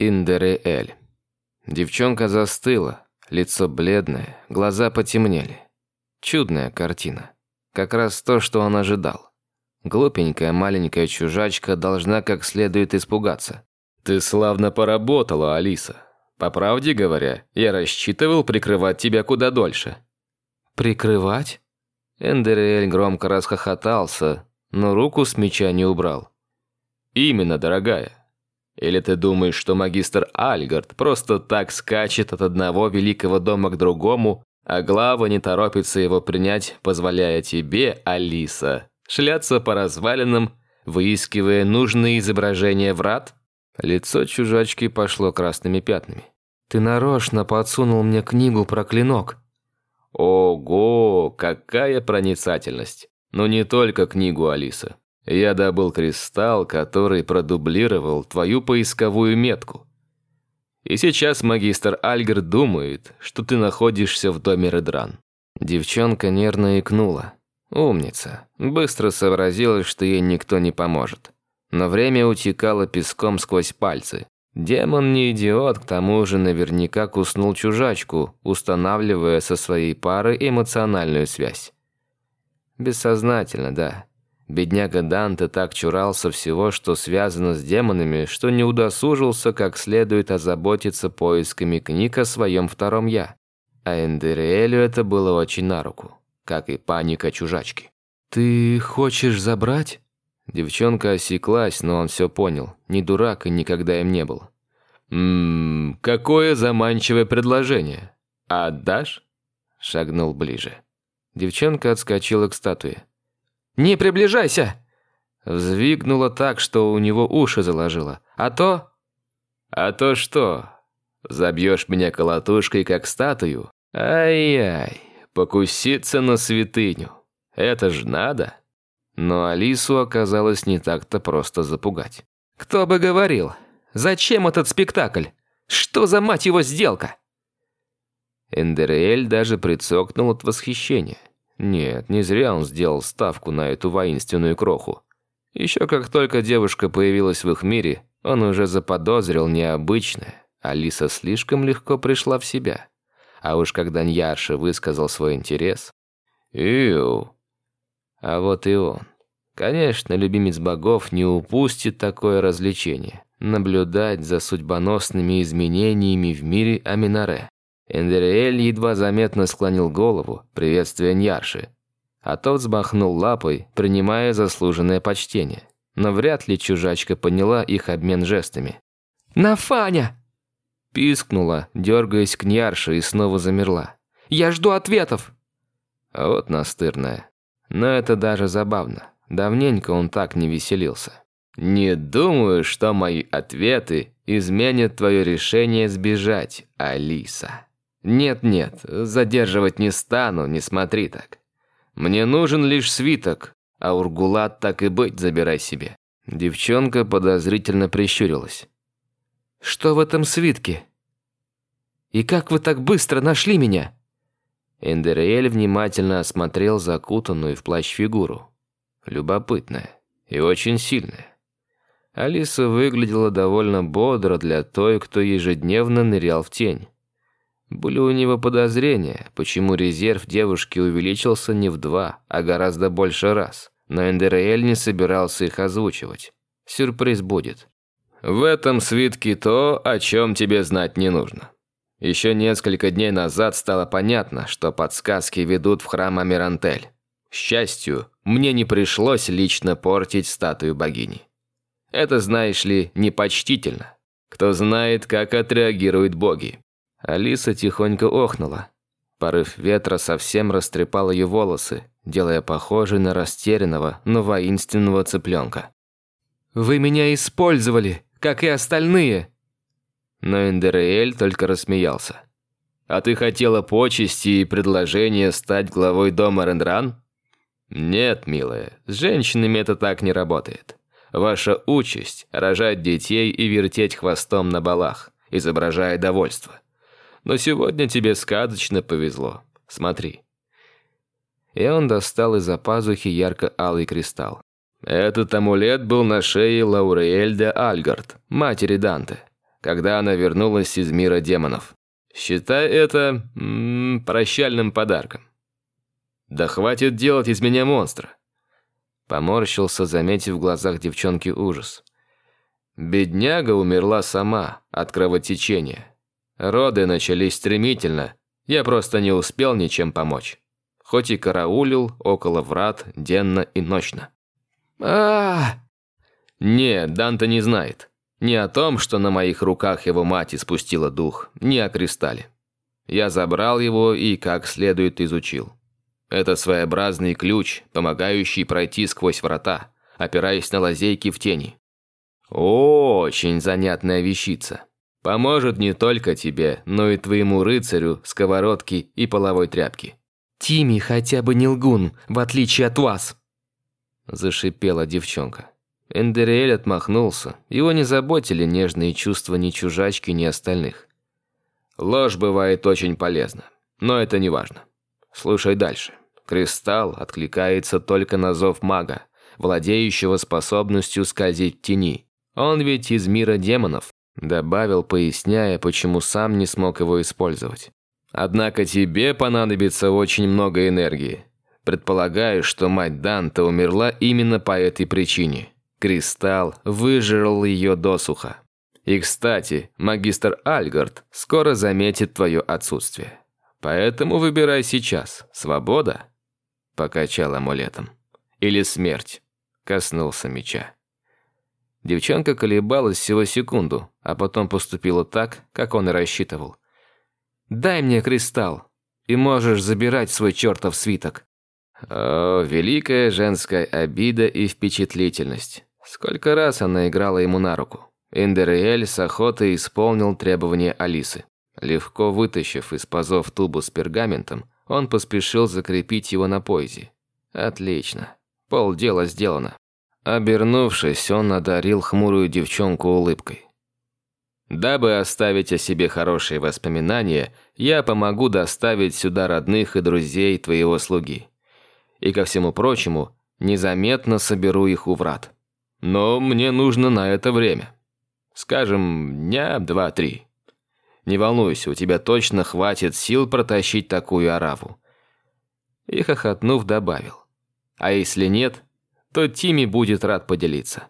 Индереэль. Девчонка застыла, лицо бледное, глаза потемнели. Чудная картина. Как раз то, что он ожидал. Глупенькая маленькая чужачка должна как следует испугаться. «Ты славно поработала, Алиса. По правде говоря, я рассчитывал прикрывать тебя куда дольше». «Прикрывать?» Эндериэль громко расхохотался, но руку с меча не убрал. «Именно, дорогая. Или ты думаешь, что магистр Альгард просто так скачет от одного великого дома к другому, а глава не торопится его принять, позволяя тебе, Алиса, шляться по развалинам, выискивая нужные изображения врат?» Лицо чужачки пошло красными пятнами. «Ты нарочно подсунул мне книгу про клинок». «Ого, какая проницательность! Но не только книгу, Алиса. Я добыл кристалл, который продублировал твою поисковую метку. И сейчас магистр Альгер думает, что ты находишься в доме Редран». Девчонка нервно икнула. Умница. Быстро сообразила, что ей никто не поможет. Но время утекало песком сквозь пальцы. Демон не идиот, к тому же наверняка куснул чужачку, устанавливая со своей парой эмоциональную связь. Бессознательно, да. Бедняга Данте так чурался всего, что связано с демонами, что не удосужился как следует озаботиться поисками книг о своем втором «я». А Эндериэлю это было очень на руку, как и паника чужачки. «Ты хочешь забрать?» Девчонка осеклась, но он все понял. Не дурак и никогда им не был. «Ммм, какое заманчивое предложение. Отдашь?» Шагнул ближе. Девчонка отскочила к статуе. «Не приближайся!» Взвигнула так, что у него уши заложило. «А то...» «А то что? Забьешь меня колотушкой, как статую? Ай-яй, покуситься на святыню. Это ж надо!» Но Алису оказалось не так-то просто запугать. «Кто бы говорил? Зачем этот спектакль? Что за мать его сделка?» Эндериэль даже прицокнул от восхищения. Нет, не зря он сделал ставку на эту воинственную кроху. Еще как только девушка появилась в их мире, он уже заподозрил необычное. Алиса слишком легко пришла в себя. А уж когда Ньярша высказал свой интерес... Иу, а вот и он. Конечно, любимец богов не упустит такое развлечение – наблюдать за судьбоносными изменениями в мире Аминаре. Эндериэль едва заметно склонил голову, приветствуя Ньярши. А тот взмахнул лапой, принимая заслуженное почтение. Но вряд ли чужачка поняла их обмен жестами. «Нафаня!» Пискнула, дергаясь к Ньярше и снова замерла. «Я жду ответов!» А вот настырная. Но это даже забавно. Давненько он так не веселился. «Не думаю, что мои ответы изменят твое решение сбежать, Алиса. Нет-нет, задерживать не стану, не смотри так. Мне нужен лишь свиток, а Ургулат так и быть забирай себе». Девчонка подозрительно прищурилась. «Что в этом свитке? И как вы так быстро нашли меня?» Эндериэль внимательно осмотрел закутанную в плащ фигуру. Любопытная и очень сильная. Алиса выглядела довольно бодро для той, кто ежедневно нырял в тень. Были у него подозрения, почему резерв девушки увеличился не в два, а гораздо больше раз. Но Эндериэль не собирался их озвучивать. Сюрприз будет. «В этом свитке то, о чем тебе знать не нужно», еще несколько дней назад стало понятно, что подсказки ведут в храм Амирантель. Счастью, мне не пришлось лично портить статую богини. Это, знаешь ли, непочтительно. Кто знает, как отреагируют боги. Алиса тихонько охнула. Порыв ветра совсем растрепал ее волосы, делая похожей на растерянного, но воинственного цыпленка. «Вы меня использовали, как и остальные!» Но Эндериэль только рассмеялся. «А ты хотела почести и предложение стать главой дома Рендран?» «Нет, милая, с женщинами это так не работает. Ваша участь – рожать детей и вертеть хвостом на балах, изображая довольство. Но сегодня тебе сказочно повезло. Смотри». И он достал из-за пазухи ярко-алый кристалл. Этот амулет был на шее Лауриэль де Альгард, матери Данте. когда она вернулась из мира демонов. Считай это м -м, прощальным подарком. Да хватит делать из меня монстра. Поморщился, заметив в глазах девчонки ужас. Бедняга умерла сама от кровотечения. Роды начались стремительно, я просто не успел ничем помочь. Хоть и караулил около врат денно и ночно. а, Нет, Данте не знает. Ни о том, что на моих руках его мать испустила дух, ни о кристалле. Я забрал его и как следует изучил. Это своеобразный ключ, помогающий пройти сквозь врата, опираясь на лазейки в тени. Очень занятная вещица. Поможет не только тебе, но и твоему рыцарю, сковородке и половой тряпке. Тими хотя бы не лгун, в отличие от вас. Зашипела девчонка. Эндериэль отмахнулся. Его не заботили нежные чувства ни чужачки, ни остальных. Ложь бывает очень полезна, но это не важно. Слушай дальше. Кристалл откликается только на зов мага, владеющего способностью скользить в тени. Он ведь из мира демонов, добавил, поясняя, почему сам не смог его использовать. Однако тебе понадобится очень много энергии. Предполагаю, что мать Данта умерла именно по этой причине. Кристалл выжрал ее досуха. И, кстати, магистр Альгард скоро заметит твое отсутствие. Поэтому выбирай сейчас. Свобода покачал амулетом. Или смерть, коснулся меча. Девчонка колебалась всего секунду, а потом поступила так, как он и рассчитывал. «Дай мне кристалл, и можешь забирать свой чертов свиток». О, великая женская обида и впечатлительность. Сколько раз она играла ему на руку. Индериэль с охотой исполнил требования Алисы. Легко вытащив из пазов тубу с пергаментом, он поспешил закрепить его на поясе. Отлично. Полдела сделано. Обернувшись, он одарил хмурую девчонку улыбкой. Дабы оставить о себе хорошие воспоминания, я помогу доставить сюда родных и друзей твоего слуги. И ко всему прочему, незаметно соберу их у врат. Но мне нужно на это время. Скажем, дня два-три. Не волнуйся, у тебя точно хватит сил протащить такую ораву». И хохотнув добавил. «А если нет, то Тими будет рад поделиться».